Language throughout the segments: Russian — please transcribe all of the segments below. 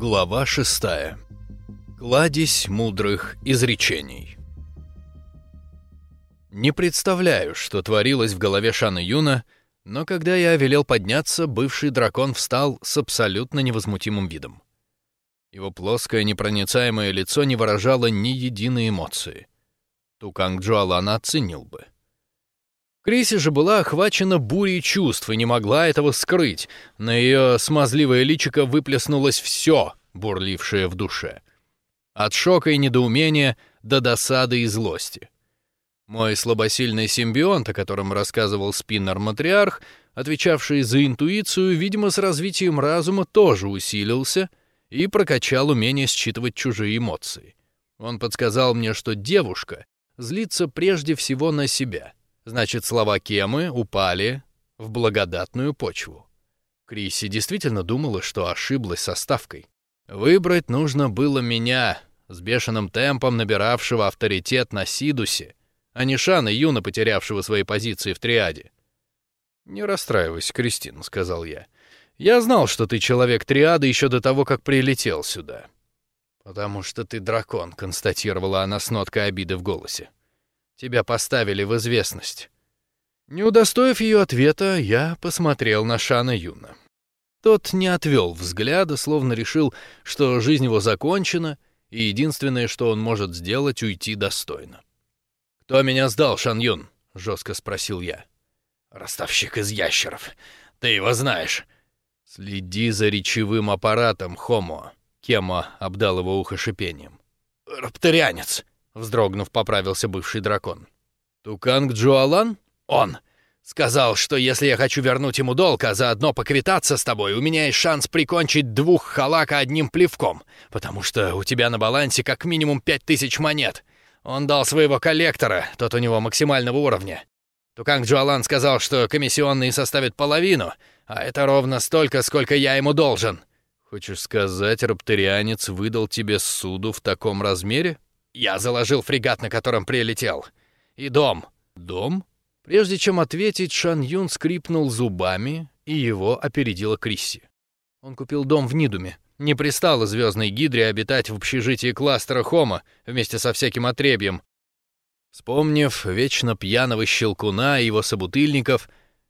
Глава шестая. Кладезь мудрых изречений. Не представляю, что творилось в голове Шана Юна, но когда я велел подняться, бывший дракон встал с абсолютно невозмутимым видом. Его плоское непроницаемое лицо не выражало ни единой эмоции. Туканг Джуалана оценил бы. Криси же была охвачена бурей чувств и не могла этого скрыть. На ее смазливое личико выплеснулось все, бурлившее в душе. От шока и недоумения до досады и злости. Мой слабосильный симбионт, о котором рассказывал спиннер-матриарх, отвечавший за интуицию, видимо, с развитием разума тоже усилился и прокачал умение считывать чужие эмоции. Он подсказал мне, что девушка злится прежде всего на себя — Значит, слова Кемы упали в благодатную почву. Криси действительно думала, что ошиблась со ставкой. Выбрать нужно было меня, с бешеным темпом набиравшего авторитет на Сидусе, а не Шана Юна, потерявшего свои позиции в триаде. «Не расстраивайся, Кристин», — сказал я. «Я знал, что ты человек триады еще до того, как прилетел сюда». «Потому что ты дракон», — констатировала она с ноткой обиды в голосе. Тебя поставили в известность». Не удостоив ее ответа, я посмотрел на Шана Юна. Тот не отвел взгляда, словно решил, что жизнь его закончена, и единственное, что он может сделать, уйти достойно. «Кто меня сдал, Шан Юн?» — жестко спросил я. «Ростовщик из ящеров. Ты его знаешь». «Следи за речевым аппаратом, Хомо», — Кема обдал его ухо шипением. «Рапторианец», вздрогнув, поправился бывший дракон. Туканг Джуалан? Он. Сказал, что если я хочу вернуть ему долг, а заодно поквитаться с тобой, у меня есть шанс прикончить двух халака одним плевком, потому что у тебя на балансе как минимум пять тысяч монет. Он дал своего коллектора, тот у него максимального уровня. Туканг Джуалан сказал, что комиссионные составят половину, а это ровно столько, сколько я ему должен. Хочешь сказать, рапторианец выдал тебе суду в таком размере? Я заложил фрегат, на котором прилетел. И дом. Дом? Прежде чем ответить, Шан Юн скрипнул зубами, и его опередила Крисси. Он купил дом в Нидуме. Не пристало звездной гидре обитать в общежитии кластера Хома вместе со всяким отребьем. Вспомнив вечно пьяного щелкуна и его собутыльников,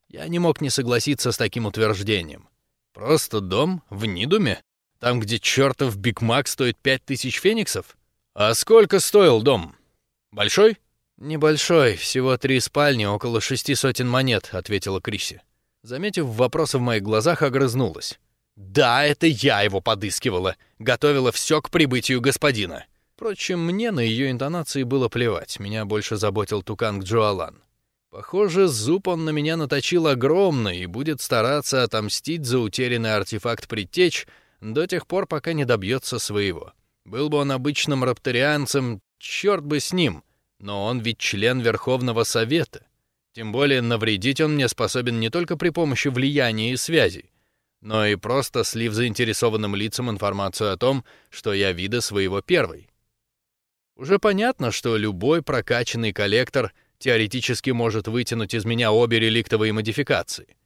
я не мог не согласиться с таким утверждением. Просто дом в Нидуме? Там, где чертов Биг Мак стоит пять тысяч фениксов? «А сколько стоил дом? Большой?» «Небольшой, всего три спальни, около шести сотен монет», — ответила Криси. Заметив вопросы в моих глазах, огрызнулась. «Да, это я его подыскивала, готовила все к прибытию господина». Впрочем, мне на ее интонации было плевать, меня больше заботил Туканг Джоалан. Похоже, зуб он на меня наточил огромный и будет стараться отомстить за утерянный артефакт предтеч до тех пор, пока не добьется своего. Был бы он обычным рапторианцем, черт бы с ним, но он ведь член Верховного Совета. Тем более навредить он мне способен не только при помощи влияния и связей, но и просто слив заинтересованным лицам информацию о том, что я вида своего первый. Уже понятно, что любой прокачанный коллектор теоретически может вытянуть из меня обе реликтовые модификации.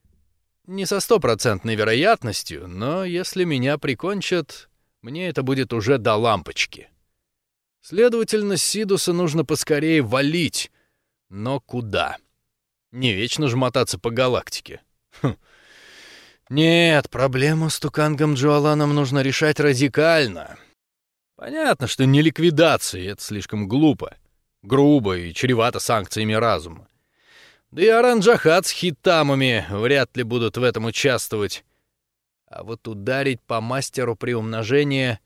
Не со стопроцентной вероятностью, но если меня прикончат, мне это будет уже до лампочки. Следовательно, Сидуса нужно поскорее валить. Но куда? Не вечно же мотаться по галактике. Хм. Нет, проблему с Тукангом Джоаланом нужно решать радикально. Понятно, что не ликвидация, это слишком глупо, грубо и чревато санкциями разума. Да и Аранджахат с хитамами вряд ли будут в этом участвовать. А вот ударить по мастеру приумножения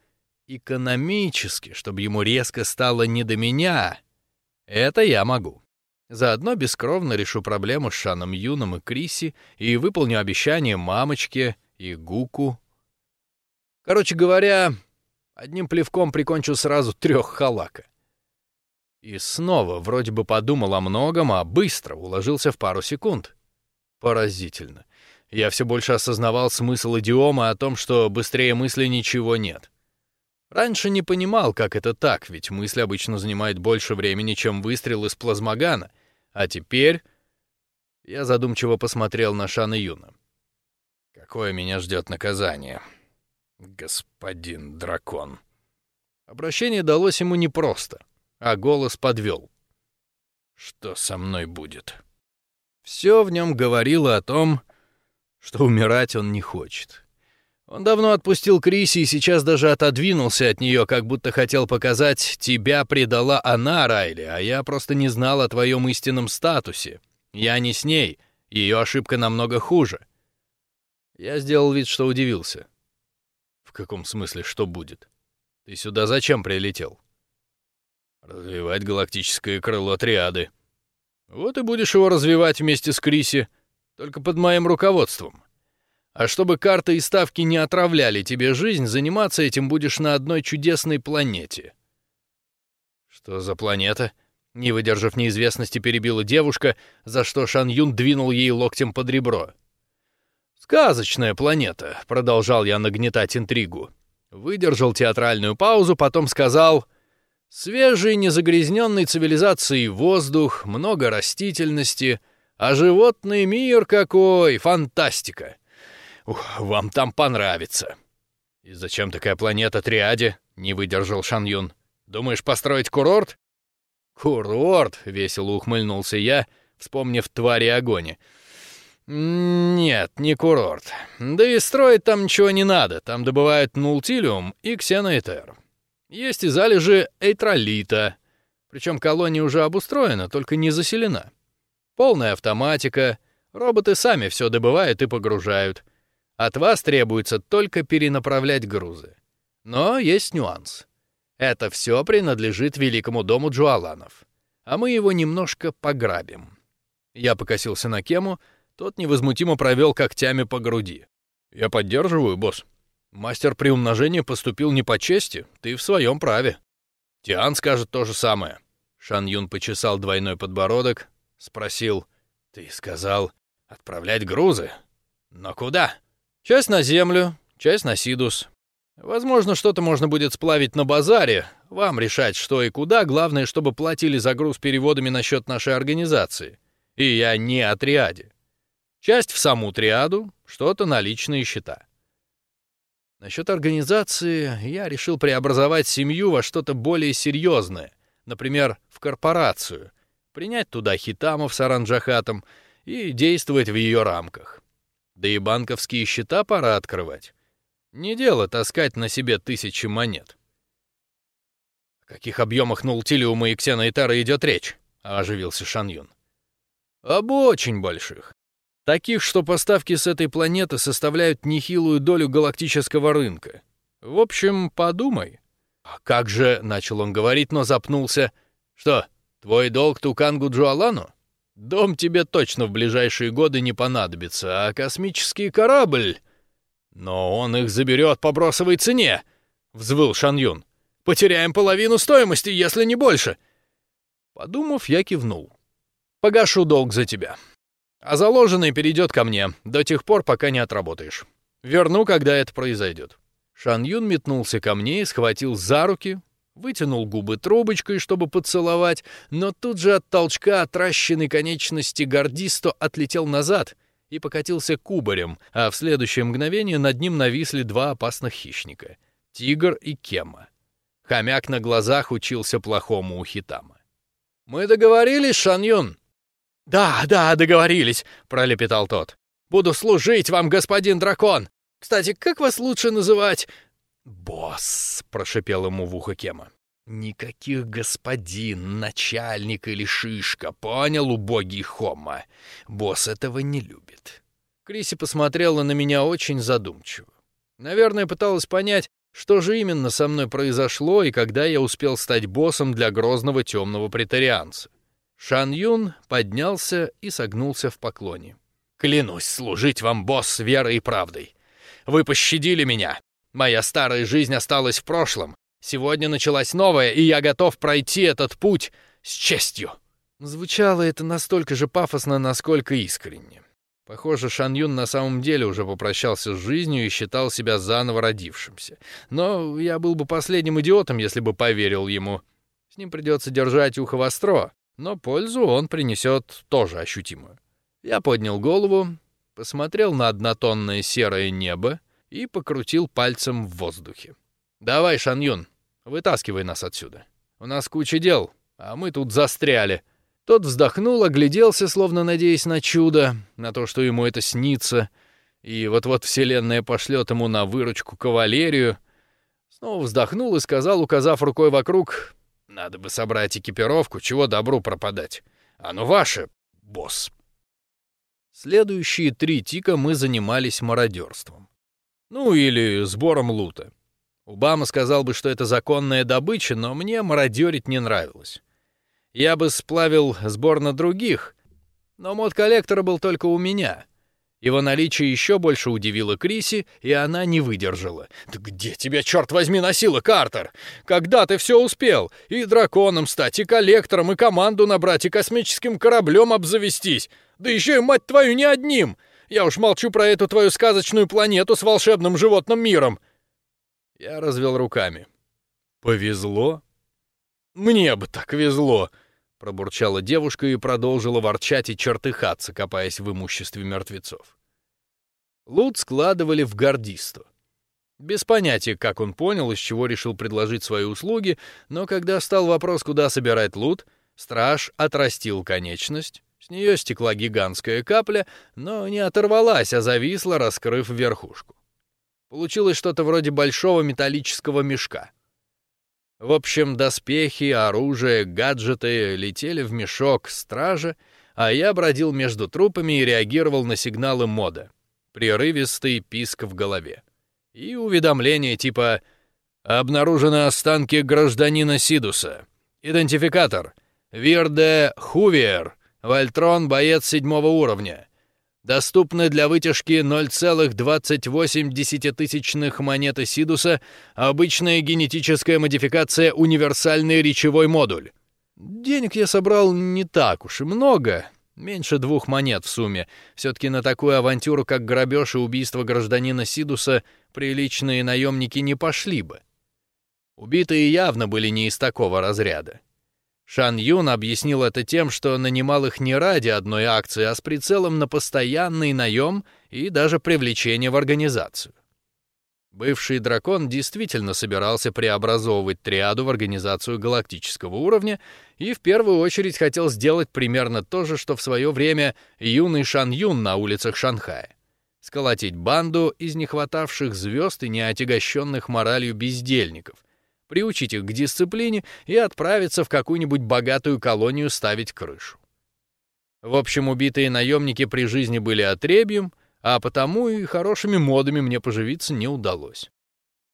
экономически, чтобы ему резко стало не до меня, это я могу. Заодно бескровно решу проблему с Шаном Юном и Криси и выполню обещание мамочке и Гуку. Короче говоря, одним плевком прикончу сразу трех халака. И снова вроде бы подумал о многом, а быстро уложился в пару секунд. Поразительно я все больше осознавал смысл идиомы о том, что быстрее мысли ничего нет. Раньше не понимал, как это так, ведь мысль обычно занимает больше времени, чем выстрел из плазмогана. А теперь я задумчиво посмотрел на Шана Юна. Какое меня ждет наказание? господин дракон. Обращение далось ему непросто, а голос подвел. Что со мной будет? Все в нем говорило о том, что умирать он не хочет. Он давно отпустил Криси и сейчас даже отодвинулся от нее, как будто хотел показать, тебя предала она, Райли, а я просто не знал о твоем истинном статусе. Я не с ней, ее ошибка намного хуже. Я сделал вид, что удивился. В каком смысле, что будет? Ты сюда зачем прилетел? Развивать галактическое крыло триады. Вот и будешь его развивать вместе с Криси, только под моим руководством. А чтобы карты и ставки не отравляли тебе жизнь, заниматься этим будешь на одной чудесной планете. Что за планета? Не выдержав неизвестности, перебила девушка, за что Шан Юн двинул ей локтем под ребро. «Сказочная планета», — продолжал я нагнетать интригу. Выдержал театральную паузу, потом сказал... Свежий, незагрязненный цивилизацией воздух, много растительности, а животный мир какой, фантастика. Ух, вам там понравится. И зачем такая планета Триаде? Не выдержал Шан Юн. Думаешь построить курорт? Курорт, весело ухмыльнулся я, вспомнив твари огони. Нет, не курорт. Да и строить там ничего не надо. Там добывают нултилиум и ксеноэтер. Есть и залежи эйтролита. Причем колония уже обустроена, только не заселена. Полная автоматика. Роботы сами все добывают и погружают. От вас требуется только перенаправлять грузы. Но есть нюанс. Это все принадлежит великому дому Джуаланов, а мы его немножко пограбим. Я покосился на Кему, тот невозмутимо провел когтями по груди. Я поддерживаю, босс. Мастер при умножении поступил не по чести, ты в своем праве. Тиан скажет то же самое. Шан Юн почесал двойной подбородок, спросил: "Ты сказал отправлять грузы? Но куда?" Часть на землю, часть на Сидус. Возможно, что-то можно будет сплавить на базаре. Вам решать, что и куда. Главное, чтобы платили за груз переводами на счет нашей организации. И я не о триаде. Часть в саму триаду, что-то на личные счета. Насчет организации я решил преобразовать семью во что-то более серьезное. Например, в корпорацию. Принять туда хитамов с Аранджахатом и действовать в ее рамках. Да и банковские счета пора открывать. Не дело таскать на себе тысячи монет. О каких объемах нултилиума и ксеноэтара идет речь? Оживился Шан Юн. Об очень больших. Таких, что поставки с этой планеты составляют нехилую долю галактического рынка. В общем, подумай. А как же, начал он говорить, но запнулся. Что, твой долг Тукангу Джуалану? Дом тебе точно в ближайшие годы не понадобится, а космический корабль... Но он их заберет по бросовой цене, — взвыл Шан Юн. Потеряем половину стоимости, если не больше. Подумав, я кивнул. Погашу долг за тебя. А заложенный перейдет ко мне до тех пор, пока не отработаешь. Верну, когда это произойдет. Шан Юн метнулся ко мне и схватил за руки, вытянул губы трубочкой, чтобы поцеловать, но тут же от толчка отращенной конечности гордисто отлетел назад и покатился кубарем, а в следующее мгновение над ним нависли два опасных хищника — тигр и кема. Хомяк на глазах учился плохому у Хитама. «Мы договорились, Шаньюн?» «Да, да, договорились», — пролепетал тот. «Буду служить вам, господин дракон. Кстати, как вас лучше называть?» «Босс!» — прошипел ему в ухо Кема. «Никаких господин, начальник или шишка, понял, убогий Хома? Босс этого не любит». Криси посмотрела на меня очень задумчиво. Наверное, пыталась понять, что же именно со мной произошло и когда я успел стать боссом для грозного темного претарианца. Шан Юн поднялся и согнулся в поклоне. «Клянусь служить вам, босс, верой и правдой. Вы пощадили меня, Моя старая жизнь осталась в прошлом. Сегодня началась новая, и я готов пройти этот путь с честью. Звучало это настолько же пафосно, насколько искренне. Похоже, Шан Юн на самом деле уже попрощался с жизнью и считал себя заново родившимся. Но я был бы последним идиотом, если бы поверил ему. С ним придется держать ухо востро, но пользу он принесет тоже ощутимую. Я поднял голову, посмотрел на однотонное серое небо, и покрутил пальцем в воздухе. «Давай, Шан Юн, вытаскивай нас отсюда. У нас куча дел, а мы тут застряли». Тот вздохнул, огляделся, словно надеясь на чудо, на то, что ему это снится, и вот-вот Вселенная пошлет ему на выручку кавалерию. Снова вздохнул и сказал, указав рукой вокруг, «Надо бы собрать экипировку, чего добру пропадать. Оно ваше, босс». Следующие три тика мы занимались мародерством. Ну или сбором лута. Убама сказал бы, что это законная добыча, но мне мародерить не нравилось. Я бы сплавил сбор на других, но мод коллектора был только у меня. Его наличие еще больше удивило Криси, и она не выдержала. «Да где тебя, черт возьми, носила, Картер? Когда ты все успел? И драконом стать, и коллектором, и команду набрать, и космическим кораблем обзавестись? Да еще и, мать твою, не одним! Я уж молчу про эту твою сказочную планету с волшебным животным миром!» Я развел руками. «Повезло? Мне бы так везло!» Пробурчала девушка и продолжила ворчать и чертыхаться, копаясь в имуществе мертвецов. Лут складывали в гордисту. Без понятия, как он понял, из чего решил предложить свои услуги, но когда стал вопрос, куда собирать лут, страж отрастил конечность, с нее стекла гигантская капля, но не оторвалась, а зависла, раскрыв верхушку. Получилось что-то вроде большого металлического мешка — в общем, доспехи, оружие, гаджеты летели в мешок стража, а я бродил между трупами и реагировал на сигналы мода. Прерывистый писк в голове. И уведомление типа «Обнаружены останки гражданина Сидуса. Идентификатор. Вирде Хувер. Вольтрон, боец седьмого уровня. Доступны для вытяжки 0,28 монеты Сидуса обычная генетическая модификация универсальный речевой модуль. Денег я собрал не так уж и много, меньше двух монет в сумме. Все-таки на такую авантюру, как грабеж и убийство гражданина Сидуса, приличные наемники не пошли бы. Убитые явно были не из такого разряда. Шан Юн объяснил это тем, что нанимал их не ради одной акции, а с прицелом на постоянный наем и даже привлечение в организацию. Бывший дракон действительно собирался преобразовывать триаду в организацию галактического уровня и в первую очередь хотел сделать примерно то же, что в свое время юный Шан Юн на улицах Шанхая. Сколотить банду из нехватавших звезд и неотягощенных моралью бездельников, приучить их к дисциплине и отправиться в какую-нибудь богатую колонию ставить крышу. В общем, убитые наемники при жизни были отребьем, а потому и хорошими модами мне поживиться не удалось.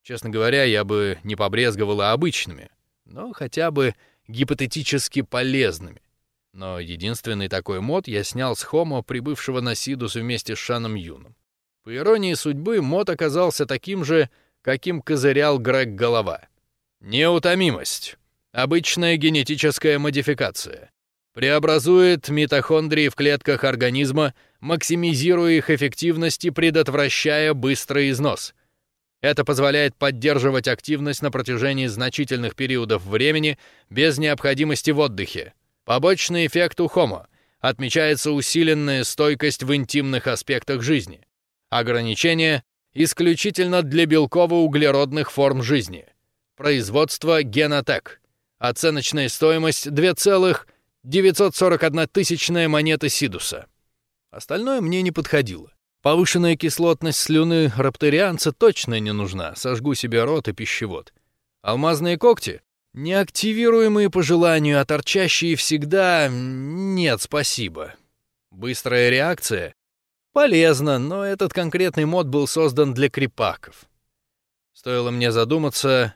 Честно говоря, я бы не побрезговала обычными, но хотя бы гипотетически полезными. Но единственный такой мод я снял с Хомо, прибывшего на Сидус вместе с Шаном Юном. По иронии судьбы, мод оказался таким же, каким козырял Грег Голова — Неутомимость. Обычная генетическая модификация. Преобразует митохондрии в клетках организма, максимизируя их эффективность и предотвращая быстрый износ. Это позволяет поддерживать активность на протяжении значительных периодов времени без необходимости в отдыхе. Побочный эффект у Homo. Отмечается усиленная стойкость в интимных аспектах жизни. Ограничение исключительно для белково-углеродных форм жизни. Производство Генотек. Оценочная стоимость 2,941 тысячная монета Сидуса. Остальное мне не подходило. Повышенная кислотность слюны рапторианца точно не нужна, сожгу себе рот и пищевод. Алмазные когти? Неактивируемые по желанию, а торчащие всегда... Нет, спасибо. Быстрая реакция? Полезно, но этот конкретный мод был создан для крепаков. Стоило мне задуматься,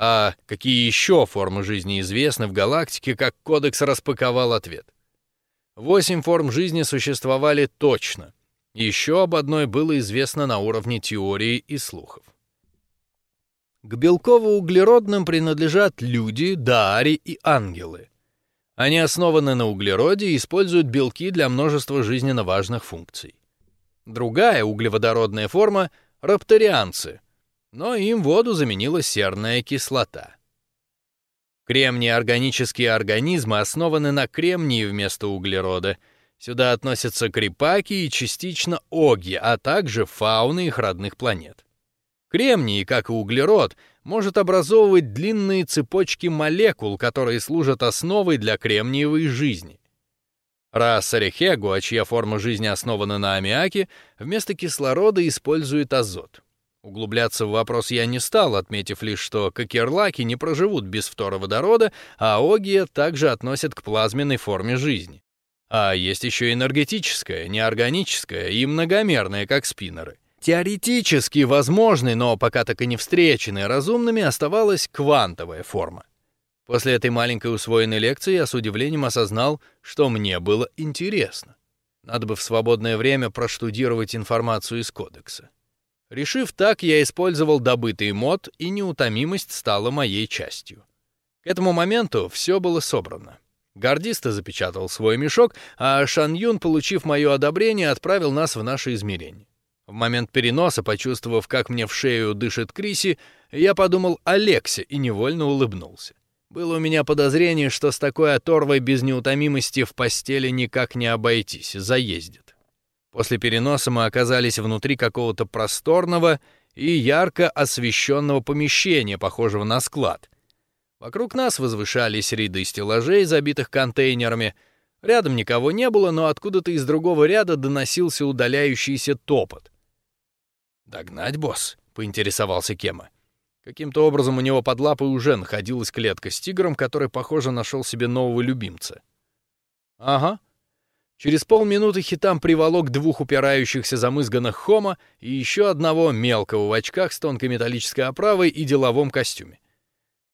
а какие еще формы жизни известны в галактике, как кодекс распаковал ответ? Восемь форм жизни существовали точно. Еще об одной было известно на уровне теории и слухов. К белково-углеродным принадлежат люди, даари и ангелы. Они основаны на углероде и используют белки для множества жизненно важных функций. Другая углеводородная форма — рапторианцы — но им воду заменила серная кислота. Кремний органические организмы основаны на кремнии вместо углерода, Сюда относятся крипаки и частично оги, а также фауны их родных планет. Кремний, как и углерод, может образовывать длинные цепочки молекул, которые служат основой для кремниевой жизни. Раса Рехегуа, чья форма жизни основана на аммиаке, вместо кислорода использует азот. Углубляться в вопрос я не стал, отметив лишь, что кокерлаки не проживут без фтороводорода, а огия также относят к плазменной форме жизни. А есть еще энергетическая, неорганическая и многомерная, как спиннеры. Теоретически возможной, но пока так и не встреченной разумными оставалась квантовая форма. После этой маленькой усвоенной лекции я с удивлением осознал, что мне было интересно. Надо бы в свободное время проштудировать информацию из кодекса. Решив так, я использовал добытый мод, и неутомимость стала моей частью. К этому моменту все было собрано. Гордисто запечатал свой мешок, а Шан Юн, получив мое одобрение, отправил нас в наше измерение. В момент переноса, почувствовав, как мне в шею дышит Криси, я подумал о Лексе и невольно улыбнулся. Было у меня подозрение, что с такой оторвой без неутомимости в постели никак не обойтись, заездит. После переноса мы оказались внутри какого-то просторного и ярко освещенного помещения, похожего на склад — Вокруг нас возвышались ряды стеллажей, забитых контейнерами. Рядом никого не было, но откуда-то из другого ряда доносился удаляющийся топот. «Догнать, босс?» — поинтересовался Кема. Каким-то образом у него под лапой уже находилась клетка с тигром, который, похоже, нашел себе нового любимца. «Ага». Через полминуты Хитам приволок двух упирающихся замызганных хома и еще одного мелкого в очках с тонкой металлической оправой и деловом костюме.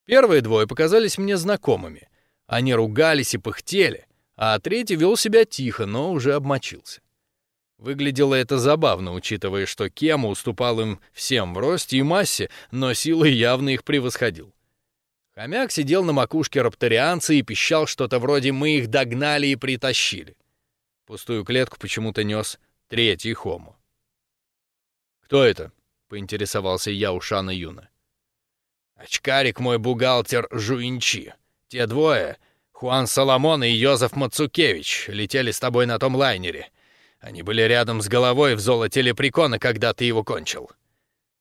Первые двое показались мне знакомыми. Они ругались и пыхтели, а третий вел себя тихо, но уже обмочился. Выглядело это забавно, учитывая, что Кема уступал им всем в росте и массе, но силой явно их превосходил. Хомяк сидел на макушке рапторианца и пищал что-то вроде «мы их догнали и притащили». Пустую клетку почему-то нес третий хому. «Кто это?» — поинтересовался я у Шана Юна. Очкарик мой бухгалтер Жуинчи. Те двое, Хуан Соломон и Йозеф Мацукевич, летели с тобой на том лайнере. Они были рядом с головой в золоте лепрекона, когда ты его кончил.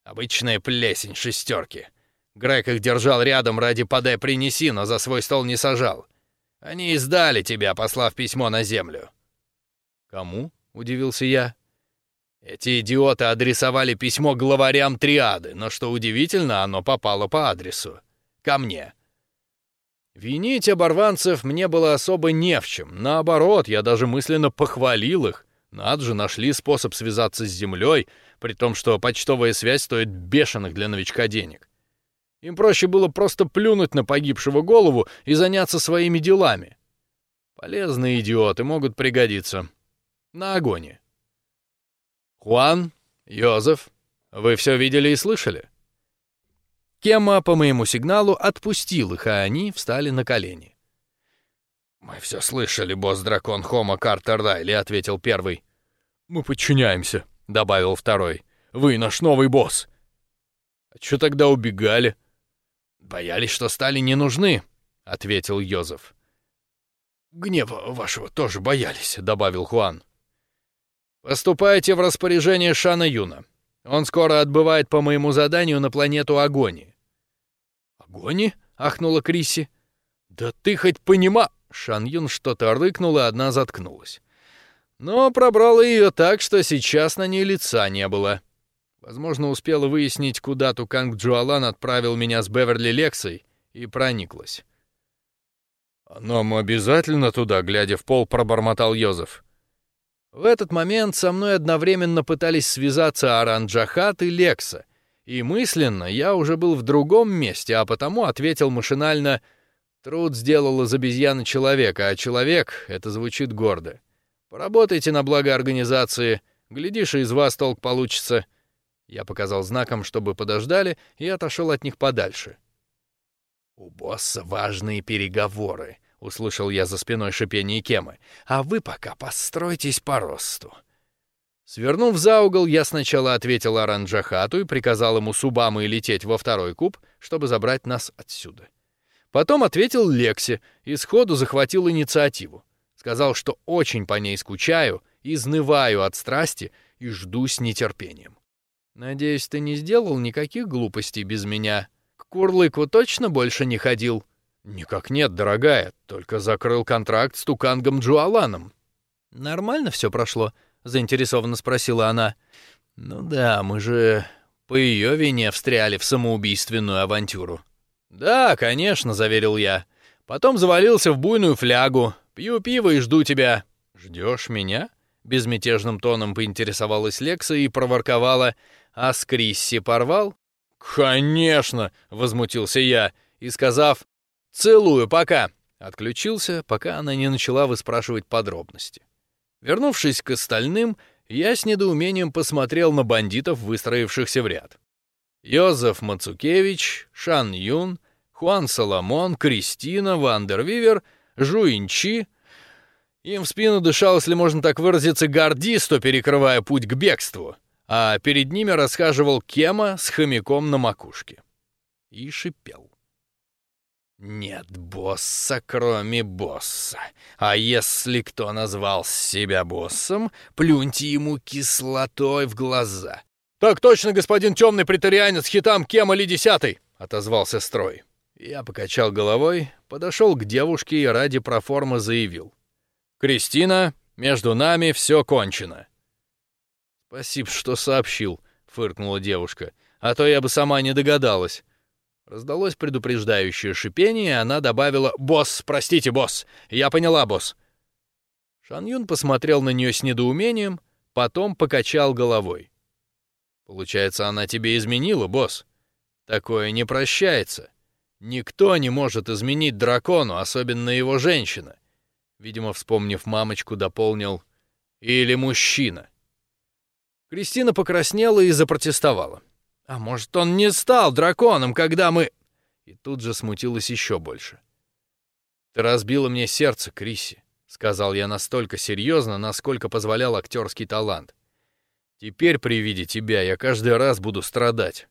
Обычная плесень шестерки. Грег их держал рядом ради подай принеси, но за свой стол не сажал. Они издали тебя, послав письмо на землю. Кому? удивился я. Эти идиоты адресовали письмо главарям триады, но что удивительно, оно попало по адресу. Ко мне. Винить оборванцев мне было особо не в чем. Наоборот, я даже мысленно похвалил их. Надо же, нашли способ связаться с землей, при том, что почтовая связь стоит бешеных для новичка денег. Им проще было просто плюнуть на погибшего голову и заняться своими делами. Полезные идиоты могут пригодиться. На огоне. «Хуан, Йозеф, вы все видели и слышали?» Кема по моему сигналу отпустил их, а они встали на колени. «Мы все слышали, босс-дракон Хома Картер Райли», — ответил первый. «Мы подчиняемся», — добавил второй. «Вы наш новый босс». «А что тогда убегали?» «Боялись, что стали не нужны», — ответил Йозеф. «Гнева вашего тоже боялись», — добавил Хуан. Поступайте в распоряжение Шана Юна. Он скоро отбывает по моему заданию на планету Агони. Агони? ахнула Криси. Да ты хоть понима... Шан Юн что-то рыкнул, и одна заткнулась. Но пробрала ее так, что сейчас на ней лица не было. Возможно, успела выяснить, куда Туканг Джуалан отправил меня с Беверли Лексой, и прониклась. «Нам обязательно туда», — глядя в пол, пробормотал Йозеф. В этот момент со мной одновременно пытались связаться Аранджахат и Лекса, и мысленно я уже был в другом месте, а потому ответил машинально «Труд сделал из обезьяны человека, а человек — это звучит гордо. Поработайте на благо организации, глядишь, и из вас толк получится». Я показал знаком, чтобы подождали, и отошел от них подальше. «У босса важные переговоры», услышал я за спиной шипение Кемы. А вы пока постройтесь по росту. Свернув за угол, я сначала ответил Аранджахату и приказал ему субамы лететь во второй куб, чтобы забрать нас отсюда. Потом ответил Лексе и сходу захватил инициативу. Сказал, что очень по ней скучаю, изнываю от страсти и жду с нетерпением. Надеюсь, ты не сделал никаких глупостей без меня. К Курлыку точно больше не ходил? Никак нет, дорогая, только закрыл контракт с Тукангом Джуаланом. Нормально все прошло? заинтересованно спросила она. Ну да, мы же по ее вине встряли в самоубийственную авантюру. Да, конечно, заверил я. Потом завалился в буйную флягу. Пью пиво и жду тебя. Ждешь меня? Безмятежным тоном поинтересовалась Лекса и проворковала: "А с Крисси порвал?" "Конечно", возмутился я и, сказав "Целую, пока", отключился, пока она не начала выспрашивать подробности. Вернувшись к остальным, я с недоумением посмотрел на бандитов, выстроившихся в ряд. Йозеф Мацукевич, Шан Юн, Хуан Соломон, Кристина, Вандервивер, Жуинчи. Им в спину дышал, если можно так выразиться, гордисто перекрывая путь к бегству, а перед ними расхаживал Кема с хомяком на макушке. И шипел. Нет босса, кроме босса. А если кто назвал себя боссом, плюньте ему кислотой в глаза. Так точно, господин темный претарианец хитам Кемали десятый, отозвался строй. Я покачал головой, подошел к девушке и ради проформы заявил: "Кристина, между нами все кончено". Спасибо, что сообщил, фыркнула девушка. А то я бы сама не догадалась. Раздалось предупреждающее шипение, и она добавила «Босс, простите, босс! Я поняла, босс!» Шан Юн посмотрел на нее с недоумением, потом покачал головой. «Получается, она тебе изменила, босс? Такое не прощается. Никто не может изменить дракону, особенно его женщина». Видимо, вспомнив мамочку, дополнил «или мужчина». Кристина покраснела и запротестовала. А может, он не стал драконом, когда мы...» И тут же смутилась еще больше. «Ты разбила мне сердце, Криси», — сказал я настолько серьезно, насколько позволял актерский талант. «Теперь при виде тебя я каждый раз буду страдать.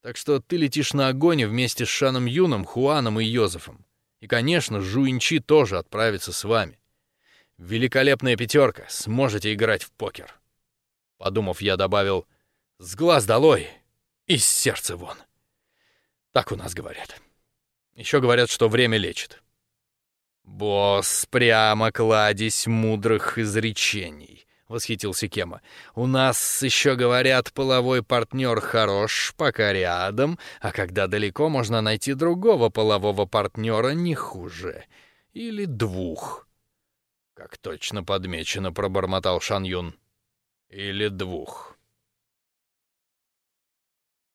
Так что ты летишь на огонь вместе с Шаном Юном, Хуаном и Йозефом. И, конечно, Жуинчи тоже отправится с вами. Великолепная пятерка, сможете играть в покер». Подумав, я добавил «С глаз долой!» Из сердца вон. Так у нас говорят. Еще говорят, что время лечит. Босс, прямо кладезь мудрых изречений, восхитился Кема. У нас еще говорят, половой партнер хорош, пока рядом, а когда далеко, можно найти другого полового партнера не хуже. Или двух. Как точно подмечено, пробормотал Шан Юн. Или двух.